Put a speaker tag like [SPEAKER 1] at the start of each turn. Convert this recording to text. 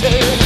[SPEAKER 1] to